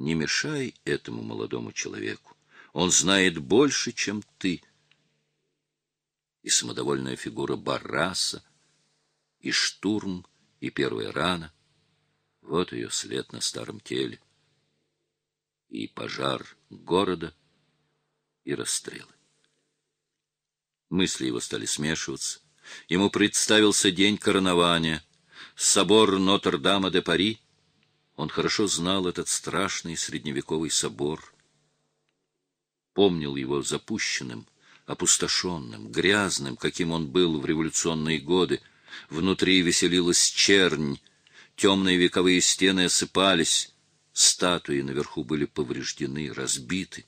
Не мешай этому молодому человеку. Он знает больше, чем ты. И самодовольная фигура Барраса, и штурм, и первая рана. Вот ее след на старом теле. И пожар города, и расстрелы. Мысли его стали смешиваться. Ему представился день коронования, собор Нотр-Дама-де-Пари. Он хорошо знал этот страшный средневековый собор. Помнил его запущенным, опустошенным, грязным, каким он был в революционные годы. Внутри веселилась чернь, темные вековые стены осыпались, статуи наверху были повреждены, разбиты.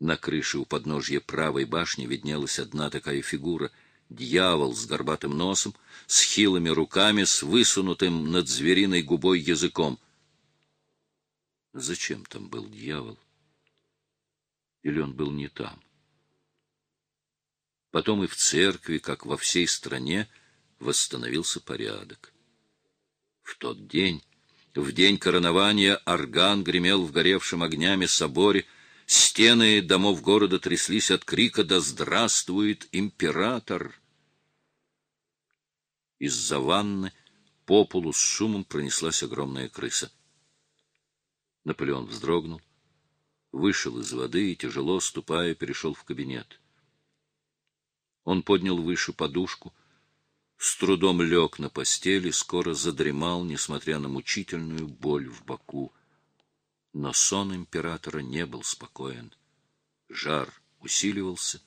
На крыше у подножья правой башни виднелась одна такая фигура — дьявол с горбатым носом, с хилыми руками, с высунутым над звериной губой языком. Зачем там был дьявол? Или он был не там? Потом и в церкви, как во всей стране, восстановился порядок. В тот день, в день коронования, орган гремел в горевшем огнями соборе — Стены домов города тряслись от крика «Да здравствует император!». Из-за ванны по полу с шумом пронеслась огромная крыса. Наполеон вздрогнул, вышел из воды и, тяжело ступая, перешел в кабинет. Он поднял выше подушку, с трудом лег на постели, скоро задремал, несмотря на мучительную боль в боку. Но сон императора не был спокоен. Жар усиливался,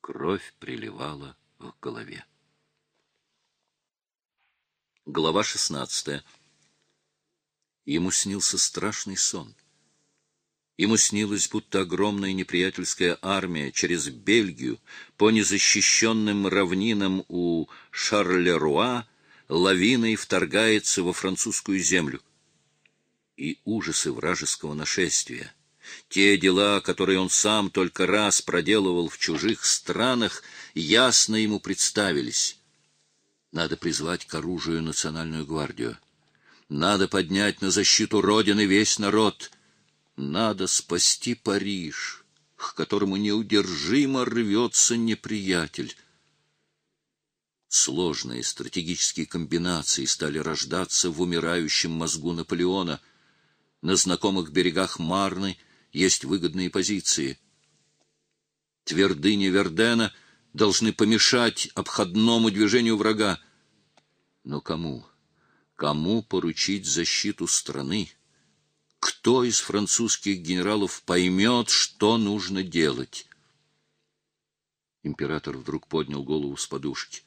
кровь приливала в голове. Глава шестнадцатая. Ему снился страшный сон. Ему снилось, будто огромная неприятельская армия через Бельгию по незащищенным равнинам у Шарлеруа лавиной вторгается во французскую землю и ужасы вражеского нашествия. Те дела, которые он сам только раз проделывал в чужих странах, ясно ему представились. Надо призвать к оружию национальную гвардию. Надо поднять на защиту Родины весь народ. Надо спасти Париж, к которому неудержимо рвется неприятель. Сложные стратегические комбинации стали рождаться в умирающем мозгу Наполеона — на знакомых берегах Марны есть выгодные позиции. Твердыни Вердена должны помешать обходному движению врага. Но кому? Кому поручить защиту страны? Кто из французских генералов поймет, что нужно делать? Император вдруг поднял голову с подушки.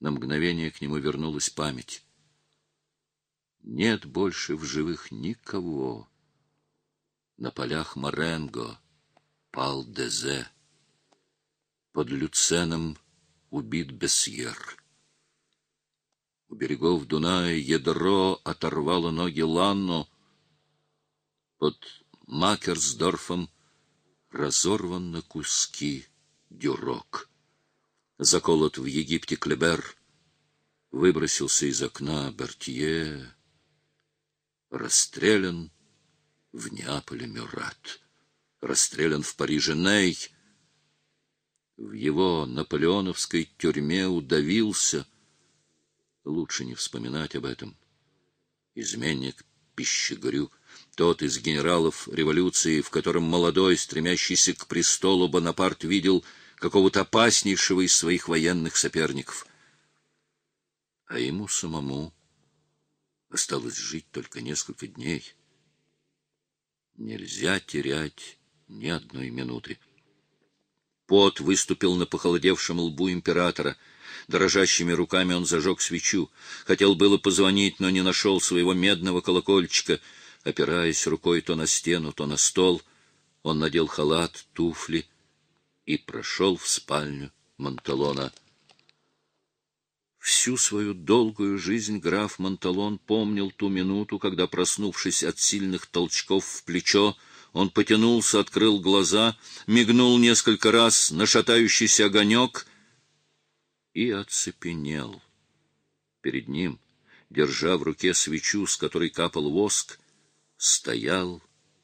На мгновение к нему вернулась память. Нет больше в живых никого. На полях Маренго пал Дезе. Под Люценом убит Бесьер. У берегов Дуная ядро оторвало ноги Ланну. Под Макерсдорфом разорван на куски дюрок. Заколот в Египте Клебер выбросился из окна Бертье расстрелян в Неаполе Мюрат, расстрелян в Париже Ней, в его наполеоновской тюрьме удавился. Лучше не вспоминать об этом. Изменник Пищегорю, тот из генералов революции, в котором молодой, стремящийся к престолу Бонапарт видел какого-то опаснейшего из своих военных соперников. А ему самому Осталось жить только несколько дней. Нельзя терять ни одной минуты. Пот выступил на похолодевшем лбу императора. Дрожащими руками он зажег свечу. Хотел было позвонить, но не нашел своего медного колокольчика. Опираясь рукой то на стену, то на стол, он надел халат, туфли и прошел в спальню Монталона. Всю свою долгую жизнь граф Монталон помнил ту минуту, когда, проснувшись от сильных толчков в плечо, он потянулся, открыл глаза, мигнул несколько раз на шатающийся огонек и оцепенел. Перед ним, держа в руке свечу, с которой капал воск, стоял